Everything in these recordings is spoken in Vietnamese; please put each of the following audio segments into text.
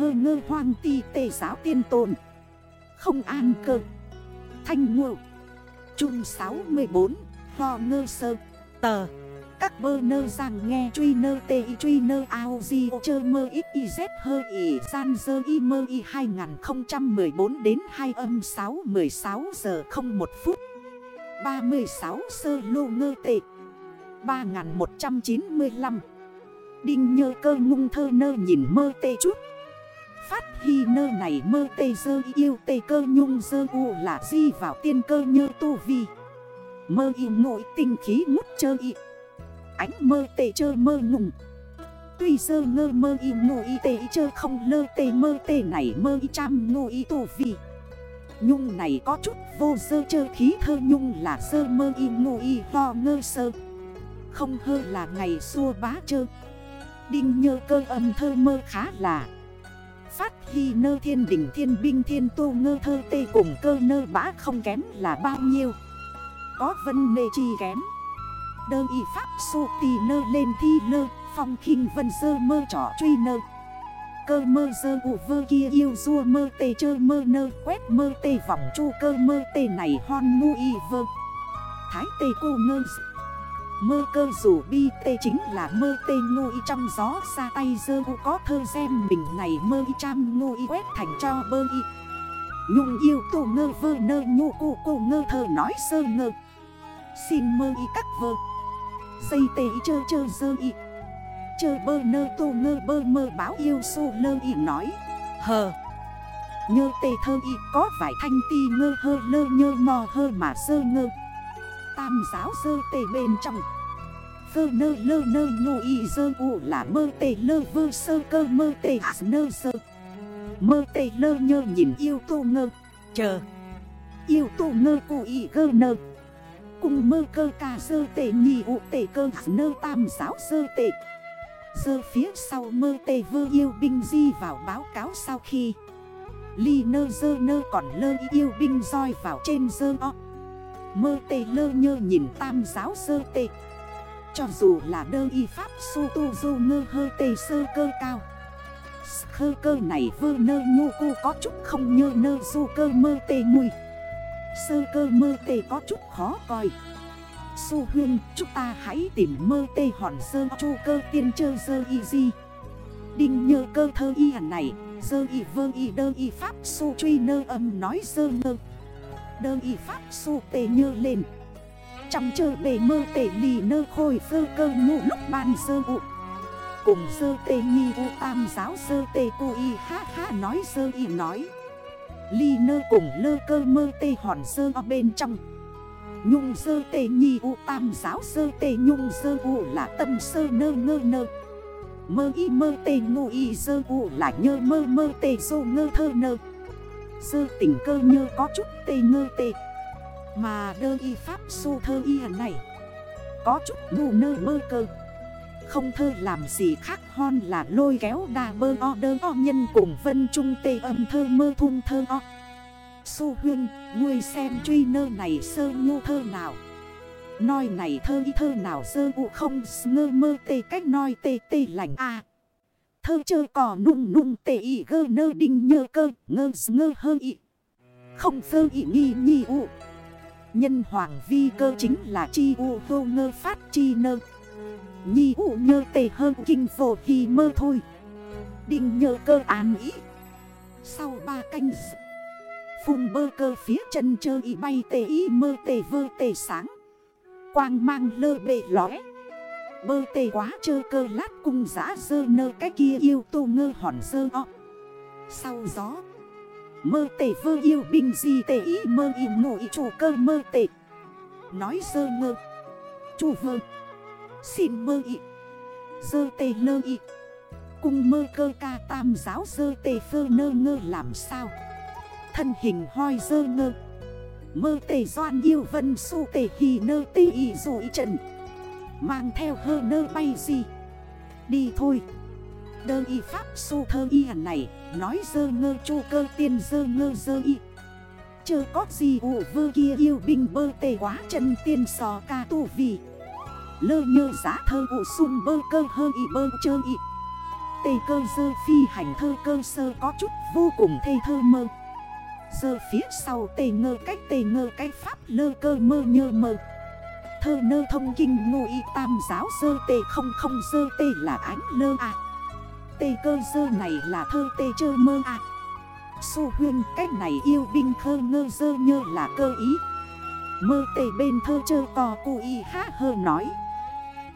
hơ ngơ hoang ti tề giáo tiên tồn. Không an cơ. Thanh ngộ. Trung 64 Hò ngơ sơ. Tờ. Các bơ nơ rằng nghe truy nơ tê y truy nơ ao di chơ mơ ít y dép hơ y san dơ y mơ y 2014 đến 2 âm 6 16 giờ 01 phút. 36 sơ lô ngơ tệ 3195 Đinh nhơ cơ ngung thơ nơ nhìn mơ tê chút. Phát hy nơ này mơ tê dơ yêu tê cơ nhung dơ u là di vào tiên cơ nhơ tu vi. Mơ y nội tinh khí ngút chơ y. Ánh mơ tê chơ mơ ngùng Tuy dơ ngơ mơ y ngộ y tê chơ không lơ tê mơ tê này mơ y trăm nội tu vi. Nhung này có chút vô dơ chơ khí thơ nhung là dơ mơ y nội y ho ngơ sơ. Không hơ là ngày xua bá chơ. Đinh nhơ cơ âm thơ mơ khá là Phát hy nơ thiên đỉnh thiên binh thiên tu ngơ thơ tê cùng cơ nơ bã không kém là bao nhiêu. Có vân nê chi kém. Đơ y pháp su tì nơ lên thi nơ, Phong khinh vân sơ mơ trỏ truy nơ. Cơ mơ sơ ụ vơ kia yêu rua mơ tê chơ mơ nơ, Quét mơ tê vòng chu cơ mơ tê này hon mu y vơ. Thái tê cô ngơ Mơ cơ rủ bi tê chính là mơ tê ngô y trong gió xa tay dơ u có thơ xem mình này mơ y trăm ngô y quét thành cho bơ y. Nhung yêu tù ngơ vơ nơ nhu cô cô ngơ thơ nói sơ ngơ. Xin mơ y các vơ. Dây tê y chơ chơ dơ y. Chơ bơ nơ tù ngơ bơ mơ báo yêu sô lơ y nói. Hờ. Nhơ tê thơ y có vài thanh ti ngơ hơ lơ nhơ mò hơ mà sơ ngơ. Tam giáo dơ tê bên trong. Vơ nơ lơ nơ ngô y dơ ụ là mơ tê lơ vơ sơ cơ mơ tê hạ nơ sơ Mơ tê lơ nhơ nhìn yêu tô ngơ. Chờ. Yêu tô ngơ cụ y gơ nơ. Cùng mơ cơ ca sơ tê nhì ụ tê cơ nơ tam giáo dơ tê Dơ phía sau mơ tê vơ yêu binh di vào báo cáo sau khi. Ly nơ dơ nơ còn lơ yêu binh roi vào trên dơ o. Mơ tê lơ nhơ nhìn tam giáo sơ tê. Cho dù là đơ y pháp su tu du ngơ hơ tê sơ cơ cao. Khơ cơ này vơ nơ nhu cu có chút không nhơ nơ du cơ mơ tê mùi Sơ cơ mơ tê có chút khó coi. Su huyên, chúng ta hãy tìm mơ tê hòn sơ chu cơ tiên chơ sơ y di. Đinh nhơ cơ thơ y hẳn này, Sơ y vơ y đơ y pháp su truy nơ âm nói sơ ngơ. Đơ y pháp su tê nhơ lên. Trong chơi bề mơ tê lì nơ khôi sơ cơ ngụ lúc ban sơ vụ Cùng sơ tê nhi u tam giáo sơ tê cô y ha ha nói sơ y nói. Ly nơ cùng lơ cơ mơ tê hòn sơ ở bên trong. Nhung sơ tê nhi u tam giáo sơ tê nhung sơ u là tâm sơ nơ ngơ nơ. Mơ y mơ tê ngụ y sơ u là nhơ mơ mơ tê sô ngơ thơ nơ. Sơ tình cơ nhơ có chút tê ngơ tê. Mà đơ y pháp su thơ y hẳn này. Có chút ngu nơ mơ cơ. Không thơ làm gì khác hon là lôi kéo đà bơ o đơ o nhân cùng vân trung tê âm thơ mơ thun thơ o. Su huyên, ngươi xem truy nơ này sơ ngu thơ nào. Nói này thơ y thơ nào sơ u không ngơ mơ tê cách nói tê tê lành a. Thơ chơi cỏ nung nung tê y gơ nơ đinh nhơ cơ, ngơ ngơ hơ y. Không sơ y nghi nhi u. Nhân hoàng vi cơ chính là chi u vô ngơ phát chi nơ. Nhi u nhơ tê hơ kinh phổ thì mơ thôi. Đinh nhơ cơ án ý. Sau ba canh Phùng bơ cơ phía chân chơ y bay tê y mơ tê vơ tê sáng. Quang mang lơ bề lóe Bơ tê quá chơ cơ lát cung giã dơ nơ cái kia yêu tô ngơ hòn dơ o. Sau gió, Mơ tê vơ yêu bình gì tê ý mơ y nổi chủ cơ mơ tê. Nói dơ ngơ Chủ vơ, Xin mơ y, Dơ tê lơ y. Cung mơ cơ ca tam giáo dơ tê phơ nơ ngơ làm sao? Thân hình hoi dơ ngơ, Mơ tê doan yêu vân su tê hì nơ tê y dội trần. Mang theo hơ nơ bay gì? Đi thôi. Đơ y pháp su thơ y hẳn này, Nói dơ ngơ chu cơ tiên dơ ngơ dơ y. Chơ có gì ụ vơ kia yêu bình bơ tê quá chân tiên sò ca tu vì. Lơ nhơ giá thơ ụ sung bơ cơ hơ y bơ chơ y. Tê cơ dơ phi hành thơ cơ sơ có chút vô cùng thê thơ mơ. Dơ phía sau tê ngơ cách tê ngơ cách pháp lơ cơ mơ nhơ mơ. Thơ nơ thông kinh ngụ y tam giáo sơ tê không không sơ tê là ánh lơ à. Tê cơ sơ này là thơ tê chơ mơ à. Su huyên cách này yêu binh khơ ngơ sơ nhơ là cơ ý. Mơ tê bên thơ chơ to cụ y há hơ nói.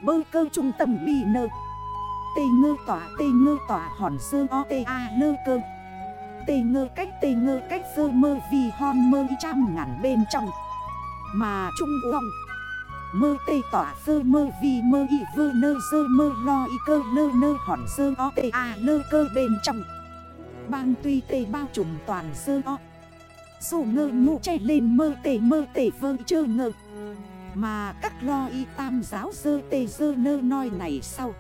Bơ cơ trung tâm bị nơ. Tê ngơ tỏa, tê ngơ tỏa, hòn sơ o tê a lơ cơ. Tê ngơ cách, tê ngơ cách, sơ mơ vì hòn mơ trăm ngàn bên trong. Mà trung uong Mơ tê tỏa sơ mơ vì mơ y vơ nơ sơ mơ lo y cơ lơ nơ hòn sơ o tê a lơ cơ bên trong. Bang tuy tê bao trùm toàn sơ o. Dù ngơ ngụ chạy lên mơ tê mơ tê vơ chơ ngơ. Mà các lo y tam giáo sơ tê sơ nơ nói này sau.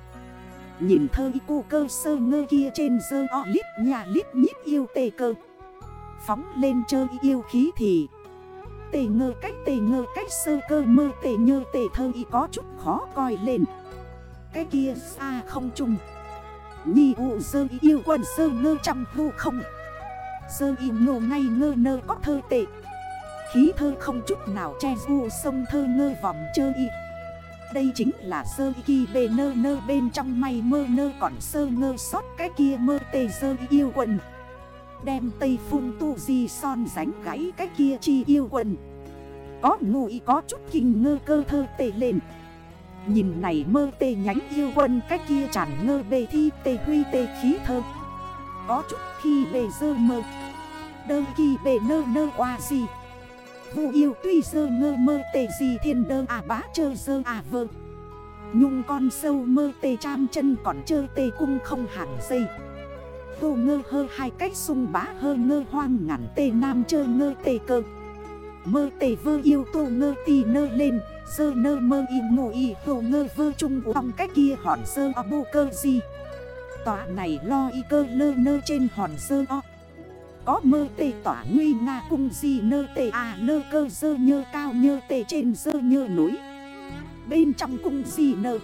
Nhìn thơ y cô cơ sơ ngơ kia trên sơ o lít nhà lít nhít yêu tê cơ. Phóng lên chơi yêu khí thì tề ngơ cách tề ngơ cách sơ cơ mơ tề nhơ tề thơ y có chút khó coi lên. Cái kia xa không trùng Nhi ụ sơ y yêu quần sơ ngơ trăm vô không. Sơ y ngô ngay ngơ nơ có thơ tệ. Khí thơ không chút nào che du sông thơ ngơ vòng chơ y. Đây chính là sơ y kỳ bề nơ nơ bên trong may mơ nơ còn sơ ngơ sót cái kia mơ tề sơ y yêu quần. Đem tây phun tu di son ránh gãy cái kia chi yêu quần. Có ngụ ý, có chút kinh ngơ cơ thơ tê lên. Nhìn này mơ tê nhánh yêu quân cái kia chẳng ngơ bề thi tê huy tê khí thơ. Có chút khi bề dơ mơ. Đơ kỳ bề nơ nơ qua gì Vụ yêu tuy dơ ngơ mơ tê gì thiên đơ à bá chơ dơ à vơ. Nhung con sâu mơ tê trăm chân, còn chơ tê cung không hẳn dây. Tô ngơ hơ hai cách sung bá hơ ngơ hoang ngắn tê nam chơ ngơ tê cơ. Mơ tê vơ yêu tô ngơ tì nơ lên Sơ nơ mơ y ngộ y hồ ngơ vơ trung vòng cách kia hòn sơ o bô cơ gì. Tòa này lo y cơ lơ nơ trên hòn sơ o. Có mơ tê tỏa nguy nga cung gì nơ tê à lơ cơ sơ nhơ cao nhơ tê trên sơ nhơ núi. Bên trong cung gì nơ?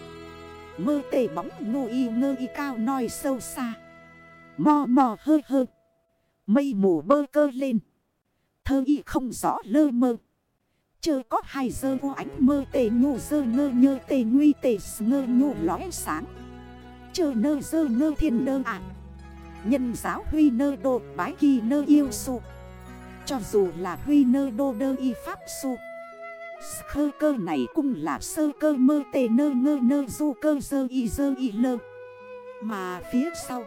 Mơ tê bóng ngô y ngơ y cao nói sâu xa. Mò mò hơ hơ. Mây mù bơ cơ lên. Thơ y không rõ lơ mơ. Chơ có hai dơ vô ánh mơ tề nhu dơ ngơ nhơ tề nguy tề ngơ nhu lóe sáng. Chơ nơ dơ ngơ thiên nơ ạ. Nhân giáo huy nơ đô bái kỳ nơ yêu su. Cho dù là huy nơ đô đơ y pháp su. Khơ cơ này cũng là sơ cơ mơ tề nơ ngơ nơ du cơ dơ y dơ y lơ. Mà phía sau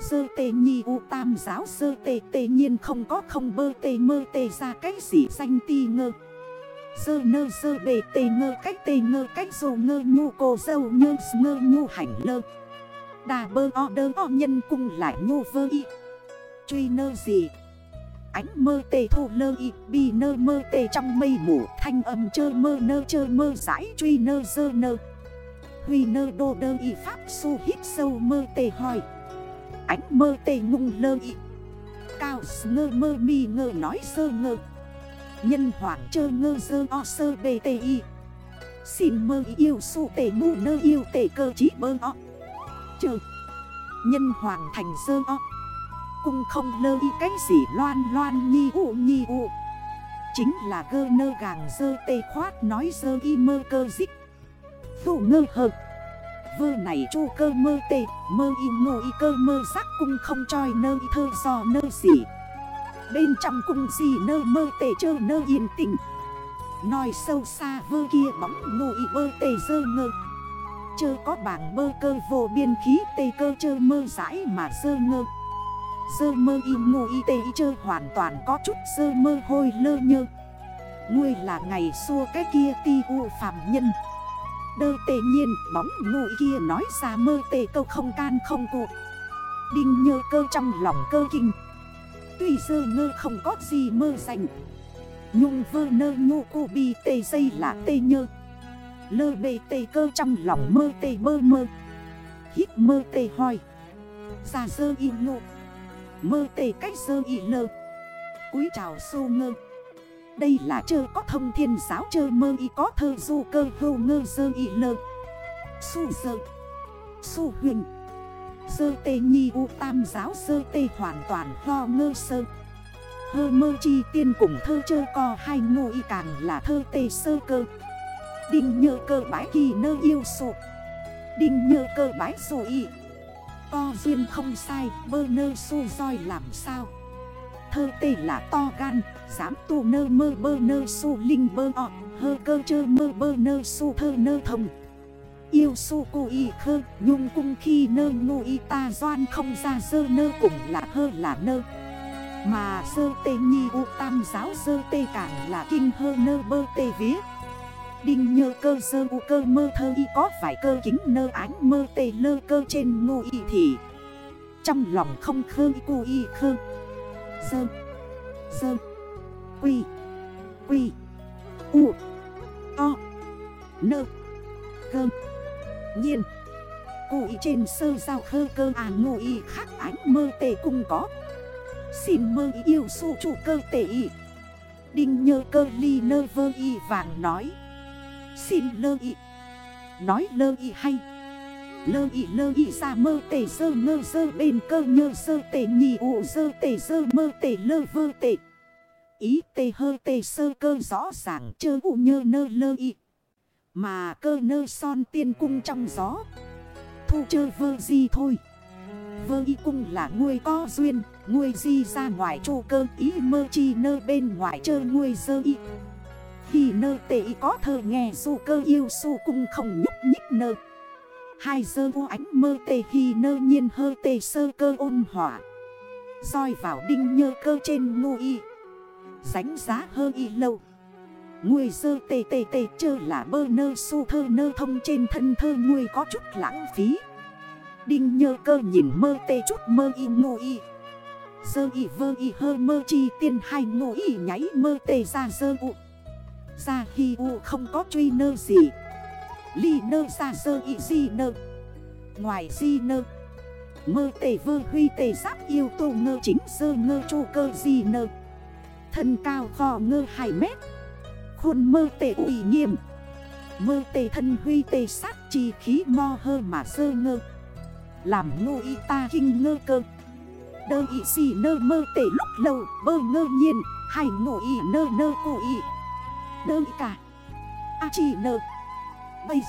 Sơ tê nhi u tam giáo sơ tê tê nhiên không có không bơ tê mơ tê ra cái gì danh ti ngơ. Sơ nơ sơ bề tê ngơ cách tê ngơ cách dù ngơ nhu cô dâu nhơ ngơ nhu hành lơ. Đà bơ o đơ o nhân cung lại nhu vơ y. Truy nơ gì? Ánh mơ tê thu lơ y, Bi nơ mơ tê trong mây mù Thanh âm chơ mơ nơ chơ mơ giải Truy nơ sơ nơ. Huy nơ đô đơ y pháp su hít sâu mơ tê hỏi Ánh mơ tê ngung lơ y. Cao ngơ mơ mi ngơ nói sơ ngơ. Nhân hoàng chơ ngơ dơ o sơ bê tê y. Xin mơ yêu su tê mu nơ yêu tê cơ chí bơ o. Chơ. Nhân hoàng thành dơ o. Cung không lơ y cái gì loan loan nhi u nhi u. Chính là gơ nơ gàng dơ tê khoát nói dơ y mơ cơ dích. Phụ ngơ hợp Vơ này chu cơ mơ tê, Mơ y ngô y cơ mơ sắc cung không choi nơ y thơ do nơ gì Bên trong cung gì nơ mơ tê chơ nơ yên tĩnh. Nói sâu xa vơ kia bóng ngô y bơ tê dơ ngơ. Chơ có bảng mơ cơ vô biên khí tê cơ chơ mơ rãi mà dơ ngơ. Dơ mơ y ngô y tê y chơ hoàn toàn có chút dơ mơ hôi lơ nhơ. Ngươi là ngày xua cái kia ti u phạm nhân. Đơ tê nhiên, bóng ngụy kia nói ra mơ tê câu không can không cụ. Đinh nhơ cơ trong lòng cơ kinh. Tuy dơ ngơ không có gì mơ dành. Nhung vơ nơ ngu cu bi tê dây là tê nhơ. Lơ bề tê cơ trong lòng mơ tê bơ mơ. Hít mơ tê hoi. Ra dơ y ngộ. Mơ tê cách dơ y lơ. Cúi chào sô ngơ đây là chơ có thông thiên giáo chơ mơ y có thơ du cơ hưu ngơ dơ y lơ. Su dơ. Su huyền. Sơ tê nhi u tam giáo sơ tê hoàn toàn ho ngơ sơ. Hơ mơ chi tiên cùng thơ chơ co hai ngô y càng là thơ tê sơ cơ. Đinh nhơ cơ bái kỳ nơ yêu sụ. Đinh nhơ cơ bái sụ y. Co duyên không sai, bơ nơ su roi làm sao? Hơ tê là to gan, Dám tu nơ mơ bơ nơ su linh bơ ọ, Hơ cơ chơ mơ bơ nơ su thơ nơ thông Yêu su cô y khơ, Nhung cung khi nơ ngu y ta doan không ra dơ nơ cùng là hơ là nơ. Mà dơ tê nhi u tam giáo dơ tê càng là kinh hơ nơ bơ tê viết Đinh nhơ cơ sơ u cơ mơ thơ y có phải cơ kính nơ ánh mơ tê lơ cơ trên ngu y thì. Trong lòng không khơ y cu y khơ Sơ Sơ Quy Quy U. O. Nơ Cơ Nhiên. Cụ ý trên sơ giao khơ cơ à ngụ ý khác ánh mơ tề cùng có. Xin mơ ý yêu su chủ cơ tề ý. Đinh nhơ cơ ly nơ vơ y vàng nói. Xin lơ y Nói lơ y hay. Lơ y lơ y ra mơ tề sơ ngơ sơ bên cơ, nhơ sơ tề nhì, ụ sơ tề sơ mơ tề lơ, vơ tề Ý tề hơ tề sơ cơ, rõ ràng, chơ, ụ, nhơ, nơ, lơ y Mà cơ, nơ, son, tiên cung trong gió. Thu, chơ, vơ gì thôi. Vơ, y cung là nuôi có duyên Nuôi di ra ngoài chô cơ, ý mơ, chi, nơ, bên ngoài chơ nuôi sơ y. Khi nơ tệ có thơ, nghe, su, cơ, yêu, su, cung không nhúc nhích, nơ. Hai dơ vô ánh mơ tê hi nơ nhiên hơ tê sơ cơ ôn hỏa. Soi vào đinh nhơ cơ trên ngu y. Sánh giá hơ y lâu. Người sơ tê tê tê chơ là bơ nơ su thơ nơ thông trên thân thơ người có chút lãng phí. Đinh nhơ cơ nhìn mơ tê chút mơ y ngu y. Sơ y vơ y hơ mơ chi tiên hai ngu y nháy mơ tê ra sơ u. Ra khi u không có truy nơ gì. Ly nơ xa sơ y di nơ. Ngoài di nơ, Mơ tề vơ huy tề giáp yêu tô ngơ chính sơ ngơ chô cơ di nơ. Thân cao khò ngơ 2 mét, Khuôn mơ tề ủy nghiêm Mơ tề thân huy tề sát chi khí mo hơ mà sơ ngơ. Làm ngô y ta kinh ngơ cơ. Đơ y si nơ mơ tề lúc lâu, bơ ngơ nhiên. Hay ngô y nơ nơ cụ y. Đơ y cả, A chỉ nơ. Bây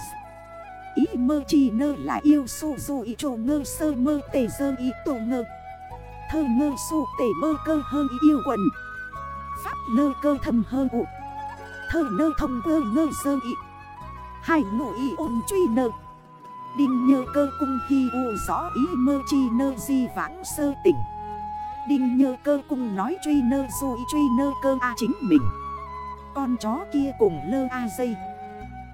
Ý mơ chi nơ là yêu su du y trô ngơ, sơ mơ tề dơ y tổ ngơ. Thơ ngơ su tề mơ cơ hơ y yêu quần Pháp lơ cơ thầm hơ ụ Thơ nơ thông ngơ ngơ sơ y Hai ngụ y ôn truy nơ. Đinh nhơ cơ cung hi u rõ ý mơ chi nơ di vãng sơ tỉnh. Đinh nhơ cơ cung nói truy nơ du y truy nơ cơ a chính mình. Con chó kia cùng lơ a dây.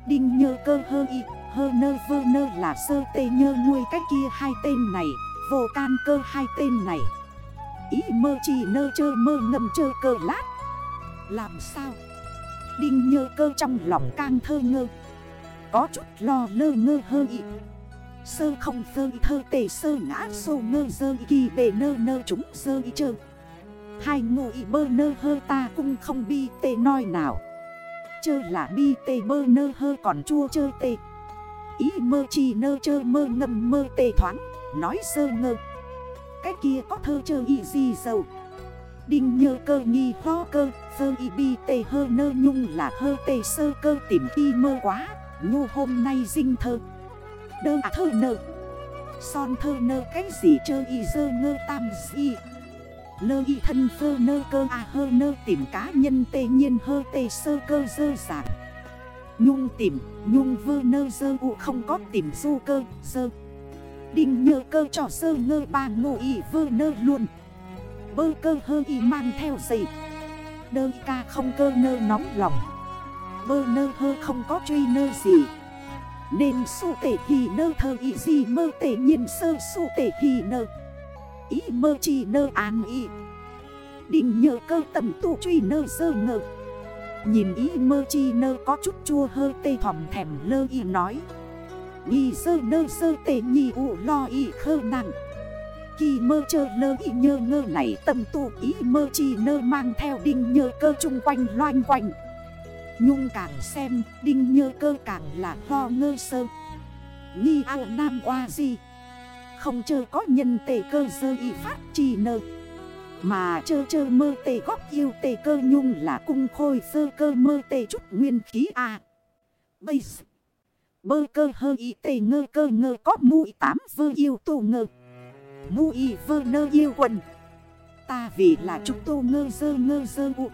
Đinh nhơ cơ hơ y, hơ nơ vơ nơ là sơ tê nhơ nuôi cách kia hai tên này, Vô can cơ hai tên này. Ý mơ chỉ nơ chơ mơ ngầm chơ cơ lát. Làm sao? Đinh nhơ cơ trong lòng càng thơ ngơ. Có chút lo lơ ngơ hơ y. Sơ không sơ y thơ tề sơ ngã sô ngơ dơ y kỳ bề nơ nơ chúng sơ y chơ Hai ngụ y bơ nơ hơ ta cũng không bi tê nói nào. Chơ là bi tê bơ nơ hơ còn chua chơ tê. Ý mơ chi nơ chơ mơ ngâm mơ tê thoáng, Nói sơ ngơ. Cái kia có thơ chơ y gì dầu. Đinh nhơ cơ nghi ho cơ, Sơ y bi tê hơ nơ nhung là hơ tê sơ cơ tìm y mơ quá Nhu hôm nay dinh thơ. Đơ à thơ nơ. Son thơ nơ cái gì chơ y dơ ngơ tam gì Lơ y thân phơ nơ cơ à hơ nơ tìm cá nhân tê nhiên hơ tê sơ cơ dơ giản Nhung tìm, nhung vơ nơ dơ u không có tìm du cơ, dơ. Đinh nhơ cơ trò sơ ngơ ba ngộ y vơ nơ luôn. Bơ cơ hơ y mang theo dậy Đơ ca không cơ nơ nóng lòng. Bơ nơ hơ không có truy nơ gì. Nên su tể hì nơ thơ y gì mơ tể nhiên sơ su tể hì nơ. Ý mơ chi nơ an y Định nhờ cơ tầm tụ truy nơ sơ ngờ. Nhìn ý mơ chi nơ có chút chua hơ tê thỏm thèm lơ y nói. Nhi sơ nơ sơ tê nhì ụ lo y khơ nặng. Khi mơ chơ lơ y nhơ ngơ này tầm tụ ý mơ chi nơ mang theo đinh nhơ cơ chung quanh loanh quanh. Nhung càng xem đinh nhơ cơ càng là ho ngơ sơ. Nhi ao nam oa gì không chơ có nhân tề cơ dơ y phát chi nơ Mà chơ chơ mơ tề góc yêu tề cơ nhung là cung khôi sơ cơ mơ tề chút nguyên khí à Bây giờ, Bơ cơ hơ y tề ngơ cơ ngơ có mũi tám vơ yêu tù ngơ. Mũi vơ nơ yêu quần. Ta vì là chúng tô ngơ dơ ngơ dơ u.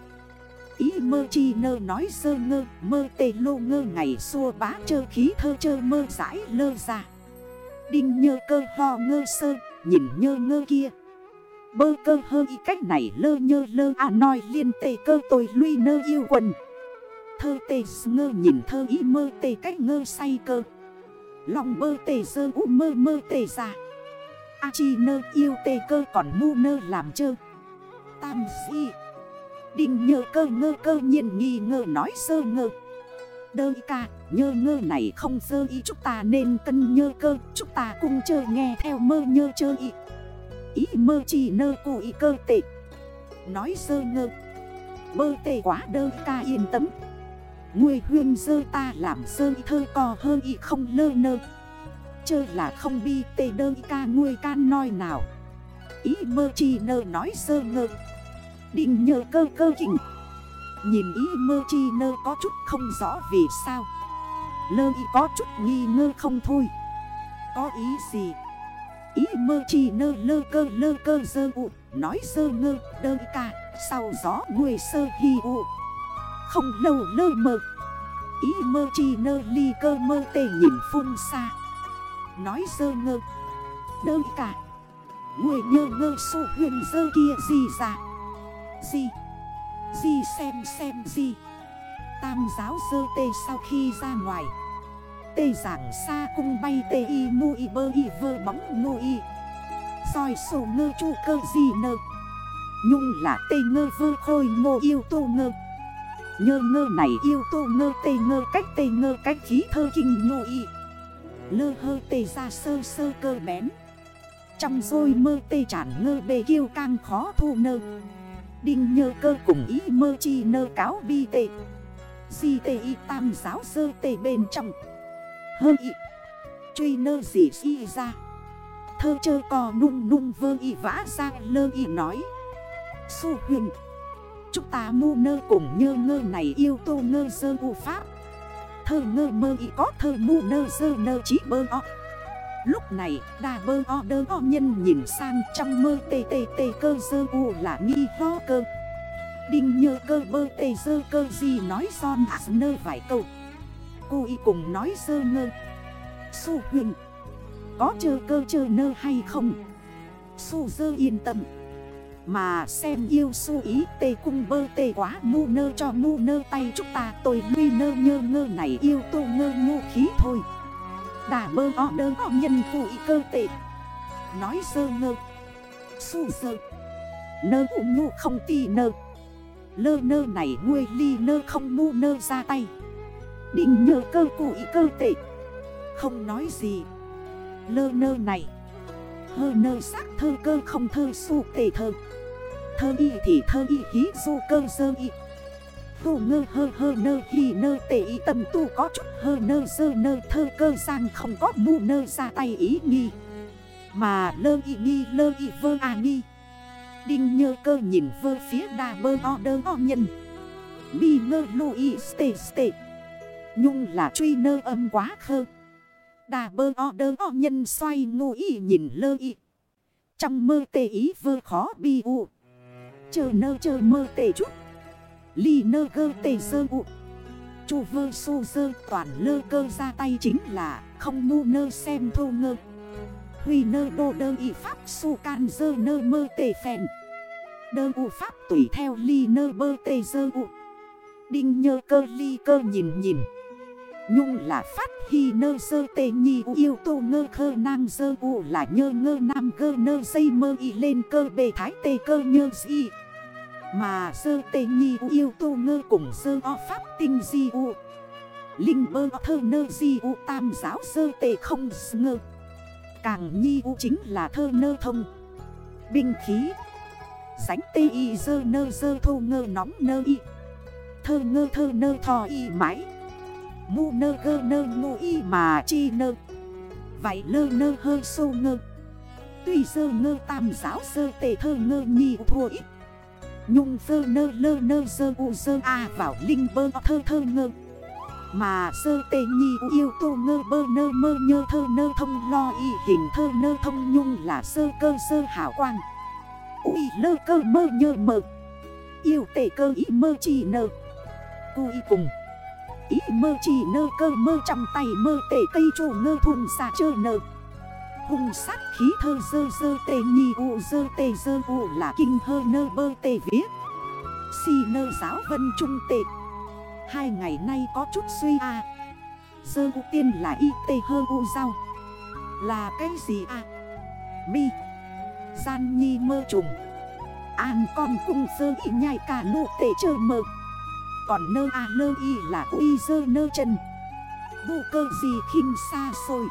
Ý mơ chi nơ nói sơ ngơ, Mơ tê lô ngơ ngày xua bá chơ khí thơ chơ mơ giải lơ ra. Đinh nhơ cơ ho ngơ sơ, Nhìn nhơ ngơ kia. Bơ cơ hơ y cách này lơ nhơ lơ à nói liên tề cơ tôi lui nơ yêu quần. Thơ tề ngơ nhìn thơ y mơ tề cách ngơ say cơ. Lòng bơ tề dơ u mơ mơ tề ra A chi nơ yêu tề cơ còn mu nơ làm chơ. Tam si Đinh nhơ cơ ngơ cơ nhiên nghi ngơ nói sơ ngơ. Đơ ca, nhơ ngơ này không sơ y chúng ta nên cân nhơ cơ, Chúng ta cùng chơi nghe theo mơ nhơ chơ y Ý mơ chỉ nơ cụ y cơ tệ. Nói sơ ngơ. Mơ tệ quá đơ ca yên tâm. Người huyên dơ ta làm sơ y thơ cò hơ y không lơ nơ. Chơ là không bi tê đơ ca nuôi can nói nào. Ý mơ chi nơ nói sơ ngơ. Định nhờ cơ cơ chỉnh Nhìn ý mơ chi nơ có chút không rõ vì sao. Lơ ý có chút nghi ngơ không thôi. Có ý gì? Ý mơ chi nơ lơ cơ lơ cơ dơ u. Nói sơ ngơ đơ ca, Sau gió người sơ hi u. Không lâu lơ mơ. Ý mơ chi nơ ly cơ mơ tề nhìn phun xa. Nói sơ ngơ. Đơ cả Người nhơ ngơ su huyền dơ kia gì ra Gì? Gì xem xem gì Tam giáo dơ tê sau khi ra ngoài. Tê giảng xa cung bay tê y mu y bơ y vơ bóng ngô y. Soi sổ ngơ chu cơ gì nơ. Nhung là tê ngơ vơ khôi ngô yêu tô ngơ. Nhơ ngơ này yêu tô ngơ tê ngơ cách tê ngơ cách khí thơ kinh ngô y. Lơ hơ tê ra sơ sơ cơ bén. Trong rồi mơ tê chản ngơ bề kiêu càng khó thu nơ. Đinh nhơ cơ cùng ý mơ chi nơ cáo bi tê Di tê y tam giáo sơ tê bên trong. Hơ y. Truy nơ gì si ra. Thơ chơ cò nung nung vơ y vã ra lơ y nói. Su huyền. Chúng ta mu nơ cùng nhơ ngơ này yêu tô ngơ sơ u pháp. Thơ ngơ mơ y có thơ mu nơ sơ nơ chí bơ o. Lúc này đà bơ o đơ o nhân nhìn sang trong mơ tê tê tê cơ dơ u là nghi ho cơ. Đinh nhơ cơ bơ tê dơ cơ gì nói son ạ nơ vài câu. Cô y cùng nói dơ ngơ. Su huyền Có chơ cơ chơ nơ hay không? Su dơ yên tâm. Mà xem yêu su ý tê cung bơ tê quá mu nơ cho mu nơ tay chúng ta tôi nguy nơ nhơ ngơ này yêu tô ngơ ngu khí thôi. Đà bơ o đơ o nhân phụ cơ tệ. Nói sơ ngơ. Su sơ. Nơ ụ nhu không tì nơ. Lơ nơ này nguôi ly nơ không mu nơ ra tay. Định nhờ cơ cụ cơ tệ. Không nói gì. Lơ nơ này. Hơ nơ sắc thơ cơ không thơ su tề thơ. Thơ y thì thơ y hí du cơ sơ y tu ngơ hơ hơ nơ hì nơ tệ ý tâm tu có chút hơ nơ sơ nơ thơ cơ sang không có mu nơ ra tay ý nghi Mà lơ y nghi, lơ y vơ à nghi Đinh nhơ cơ nhìn vơ phía đà bơ o đơ o nhân bi ngơ lô y stê stê Nhung là truy nơ âm quá khơ Đà bơ o đơ o nhân xoay ngô y nhìn lơ y. Trong mơ tê ý vơ khó bi u. Chờ nơ chờ mơ tê chút. Ly nơ cơ tê sơ u. Chu vơ su sơ toàn lơ cơ ra tay chính là không ngu nơ xem thô ngơ. Huy nơ đô đơ y pháp su can dơ nơ mơ tê phèn. Đơ u pháp tùy theo ly nơ bơ tê dơ u. Đinh nhơ cơ ly cơ nhìn nhìn. Nhung là phát hi nơ sơ tê nhi u yêu tô ngơ khơ nang sơ u là nhơ ngơ nam gơ nơ dây mơ y lên cơ bề thái tê cơ nhơ di mà sơ tê nhi u yêu tô ngơ cùng sơ o pháp tinh di u. Linh bơ thơ nơ di u tam giáo sơ tê không ngơ. Càng nhi u chính là thơ nơ thông. Binh khí. Sánh tê y dơ nơ dơ thô ngơ nóng nơ y. Thơ ngơ thơ nơ thò y mãi. Mu nơ gơ nơ ngô y mà chi nơ. Vậy lơ nơ hơ sô ngơ. Tuy dơ ngơ tam giáo sơ tề thơ ngơ nhi thua ít. Nhung phơ nơ lơ nơ dơ u dơ a vào linh bơ thơ thơ ngơ. Mà sơ tê nhi yêu tô ngơ bơ nơ mơ nhơ thơ nơ thông lo y hình thơ nơ thông nhung là sơ cơ sơ hảo quang. Ui lơ cơ mơ nhơ mơ Yêu tê cơ y mơ chỉ nơ. Cu y cùng. Ý mơ chỉ nơ cơ mơ trong tay mơ tệ cây trù ngơ thùng xa chơ nơ. Hùng sát khí thơ dơ dơ tê nhi u dơ tê dơ u là kinh hơ nơ bơ tê viết Si nơ giáo vân trung tệ Hai ngày nay có chút suy a. À. Dơ u tiên là y tê hơ u rau Là cái gì à Mi. Gian nhi mơ trùng. An con cung dơ y nhai cả nụ tệ chơ mơ. Còn nơ a à nơ y là uy dơ nơ chân. Vụ cơ gì khinh xa xôi.